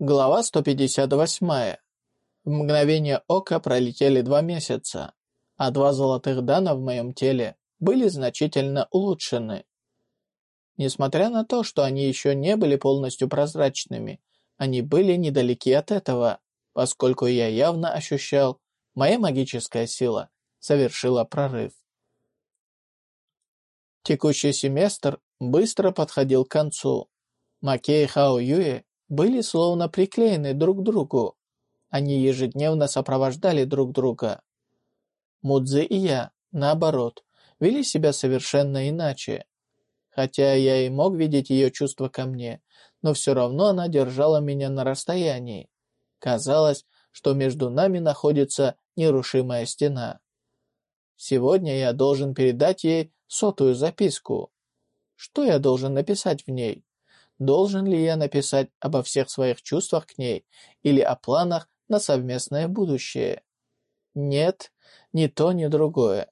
Глава 158. В мгновение ока пролетели два месяца, а два золотых дана в моем теле были значительно улучшены. Несмотря на то, что они еще не были полностью прозрачными, они были недалеки от этого, поскольку я явно ощущал, моя магическая сила совершила прорыв. Текущий семестр быстро подходил к концу. Макей Хао Юэ были словно приклеены друг к другу. Они ежедневно сопровождали друг друга. Мудзи и я, наоборот, вели себя совершенно иначе. Хотя я и мог видеть ее чувства ко мне, но все равно она держала меня на расстоянии. Казалось, что между нами находится нерушимая стена. Сегодня я должен передать ей сотую записку. Что я должен написать в ней? Должен ли я написать обо всех своих чувствах к ней или о планах на совместное будущее? Нет, ни то, ни другое.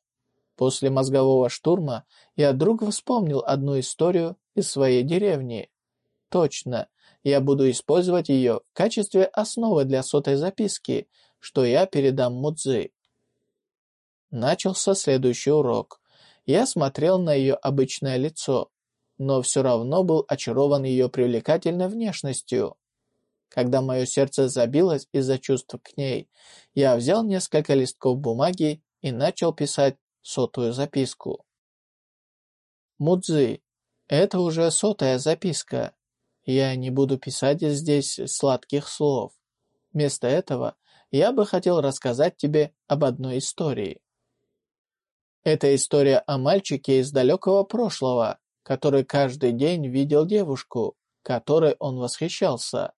После мозгового штурма я вдруг вспомнил одну историю из своей деревни. Точно, я буду использовать ее в качестве основы для сотой записки, что я передам Мудзи. Начался следующий урок. Я смотрел на ее обычное лицо но все равно был очарован ее привлекательной внешностью. Когда мое сердце забилось из-за чувств к ней, я взял несколько листков бумаги и начал писать сотую записку. Мудзи, это уже сотая записка. Я не буду писать здесь сладких слов. Вместо этого я бы хотел рассказать тебе об одной истории. Это история о мальчике из далекого прошлого, который каждый день видел девушку, которой он восхищался.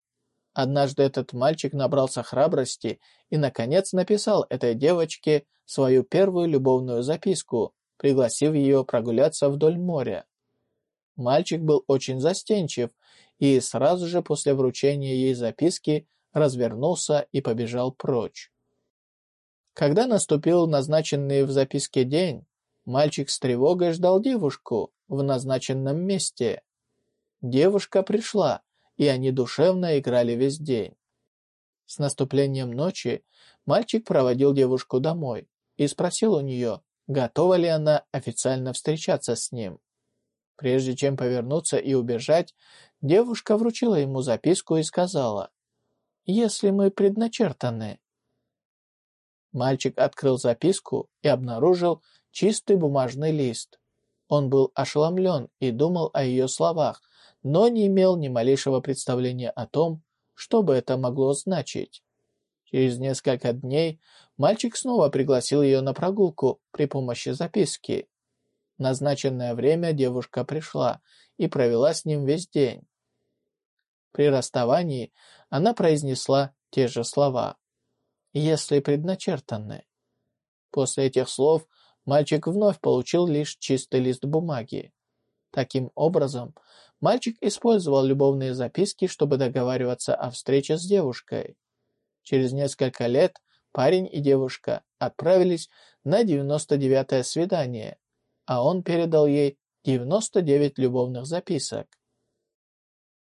Однажды этот мальчик набрался храбрости и, наконец, написал этой девочке свою первую любовную записку, пригласив ее прогуляться вдоль моря. Мальчик был очень застенчив и сразу же после вручения ей записки развернулся и побежал прочь. Когда наступил назначенный в записке день, мальчик с тревогой ждал девушку, в назначенном месте. Девушка пришла, и они душевно играли весь день. С наступлением ночи мальчик проводил девушку домой и спросил у нее, готова ли она официально встречаться с ним. Прежде чем повернуться и убежать, девушка вручила ему записку и сказала, «Если мы предначертаны». Мальчик открыл записку и обнаружил чистый бумажный лист. Он был ошеломлен и думал о ее словах, но не имел ни малейшего представления о том, что бы это могло значить. Через несколько дней мальчик снова пригласил ее на прогулку при помощи записки. В назначенное время девушка пришла и провела с ним весь день. При расставании она произнесла те же слова «если предначертаны». После этих слов мальчик вновь получил лишь чистый лист бумаги. Таким образом, мальчик использовал любовные записки, чтобы договариваться о встрече с девушкой. Через несколько лет парень и девушка отправились на 99-е свидание, а он передал ей 99 любовных записок.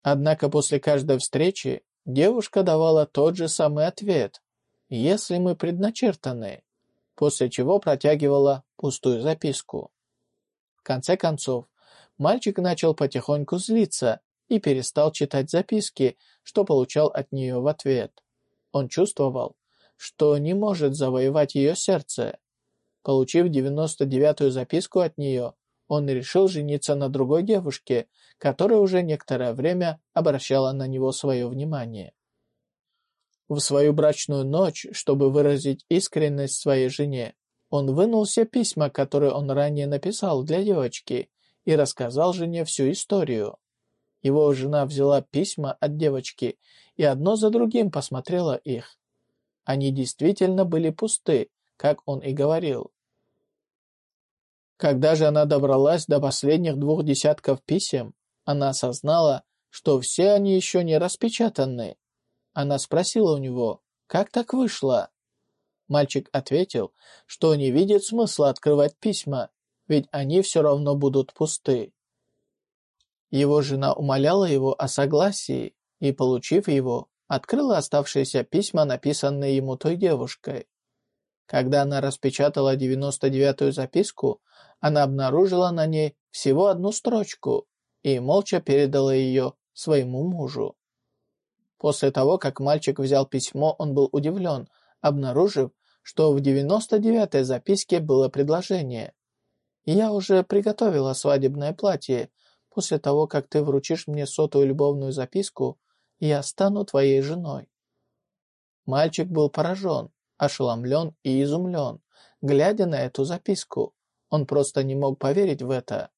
Однако после каждой встречи девушка давала тот же самый ответ «Если мы предначертаны», после чего протягивала пустую записку. В конце концов, мальчик начал потихоньку злиться и перестал читать записки, что получал от нее в ответ. Он чувствовал, что не может завоевать ее сердце. Получив 99-ю записку от нее, он решил жениться на другой девушке, которая уже некоторое время обращала на него свое внимание. В свою брачную ночь, чтобы выразить искренность своей жене, он вынул все письма, которые он ранее написал для девочки, и рассказал жене всю историю. Его жена взяла письма от девочки и одно за другим посмотрела их. Они действительно были пусты, как он и говорил. Когда же она добралась до последних двух десятков писем, она осознала, что все они еще не распечатаны. Она спросила у него, как так вышло? Мальчик ответил, что не видит смысла открывать письма, ведь они все равно будут пусты. Его жена умоляла его о согласии, и, получив его, открыла оставшиеся письма, написанные ему той девушкой. Когда она распечатала 99-ю записку, она обнаружила на ней всего одну строчку и молча передала ее своему мужу. После того, как мальчик взял письмо, он был удивлен, обнаружив, что в 99-й записке было предложение. «Я уже приготовила свадебное платье. После того, как ты вручишь мне сотую любовную записку, я стану твоей женой». Мальчик был поражен, ошеломлен и изумлен, глядя на эту записку. Он просто не мог поверить в это.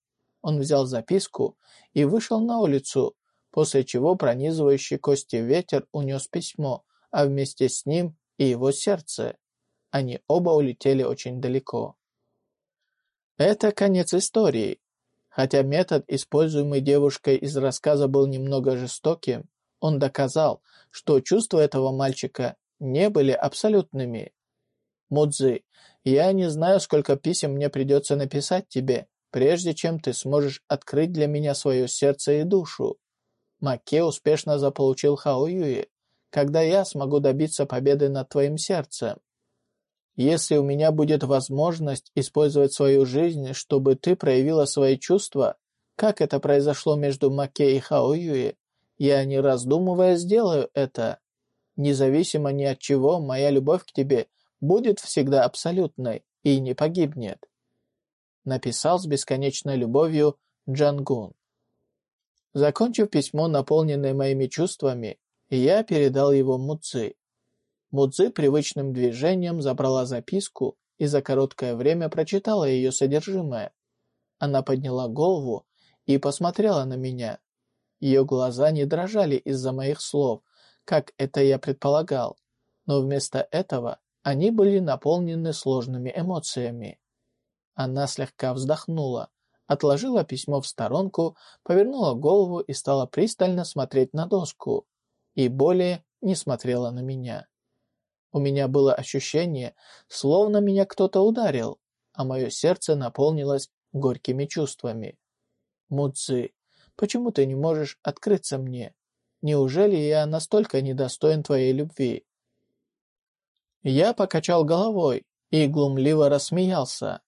Он взял записку и вышел на улицу, после чего пронизывающий кости ветер унес письмо, а вместе с ним и его сердце. Они оба улетели очень далеко. Это конец истории. Хотя метод, используемый девушкой из рассказа, был немного жестоким, он доказал, что чувства этого мальчика не были абсолютными. Мудзи, я не знаю, сколько писем мне придется написать тебе, прежде чем ты сможешь открыть для меня свое сердце и душу. Маке успешно заполучил Хао Юи. Когда я смогу добиться победы над твоим сердцем? Если у меня будет возможность использовать свою жизнь, чтобы ты проявила свои чувства, как это произошло между Маке и Хао Юи, я, не раздумывая, сделаю это. Независимо ни от чего, моя любовь к тебе будет всегда абсолютной и не погибнет. Написал с бесконечной любовью Джангун. Закончив письмо, наполненное моими чувствами, я передал его Муци. Муци привычным движением забрала записку и за короткое время прочитала ее содержимое. Она подняла голову и посмотрела на меня. Ее глаза не дрожали из-за моих слов, как это я предполагал, но вместо этого они были наполнены сложными эмоциями. Она слегка вздохнула, отложила письмо в сторонку, повернула голову и стала пристально смотреть на доску, и более не смотрела на меня. У меня было ощущение, словно меня кто-то ударил, а мое сердце наполнилось горькими чувствами. Мудзи, почему ты не можешь открыться мне? Неужели я настолько недостоин твоей любви?» Я покачал головой и глумливо рассмеялся.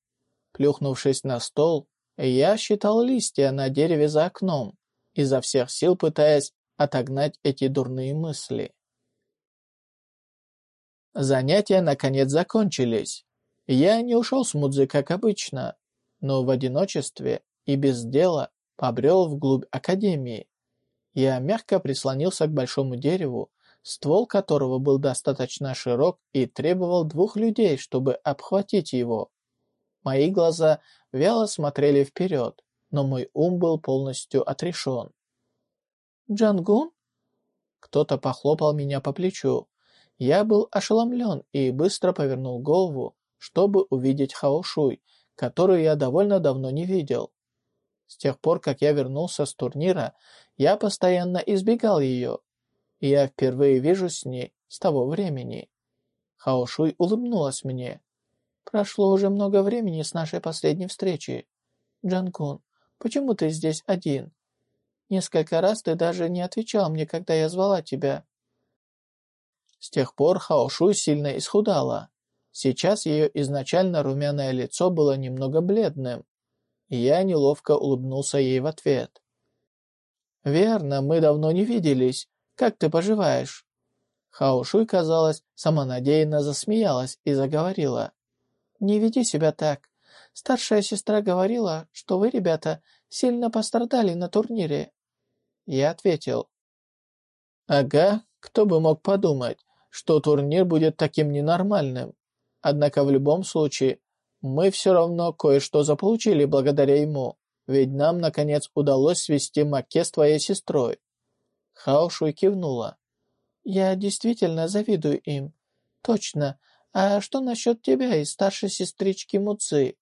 Плюхнувшись на стол, я считал листья на дереве за окном, изо всех сил пытаясь отогнать эти дурные мысли. Занятия наконец закончились. Я не ушел с Мудзи, как обычно, но в одиночестве и без дела побрел вглубь академии. Я мягко прислонился к большому дереву, ствол которого был достаточно широк и требовал двух людей, чтобы обхватить его. Мои глаза вяло смотрели вперед, но мой ум был полностью отрешен. «Джангун?» Кто-то похлопал меня по плечу. Я был ошеломлен и быстро повернул голову, чтобы увидеть Хаошуй, которую я довольно давно не видел. С тех пор, как я вернулся с турнира, я постоянно избегал ее. И я впервые вижу с ней с того времени. Хаошуй улыбнулась мне. Прошло уже много времени с нашей последней встречи. Джанкун, почему ты здесь один? Несколько раз ты даже не отвечал мне, когда я звала тебя. С тех пор Хаошуй сильно исхудала. Сейчас ее изначально румяное лицо было немного бледным, я неловко улыбнулся ей в ответ. «Верно, мы давно не виделись. Как ты поживаешь?» Хаошуй, казалось, самонадеянно засмеялась и заговорила. «Не веди себя так. Старшая сестра говорила, что вы, ребята, сильно пострадали на турнире». Я ответил. «Ага, кто бы мог подумать, что турнир будет таким ненормальным. Однако в любом случае мы все равно кое-что заполучили благодаря ему, ведь нам, наконец, удалось свести Маке с твоей сестрой». Хао Шуй кивнула. «Я действительно завидую им. Точно. А что насчет тебя и старшей сестрички Муци?»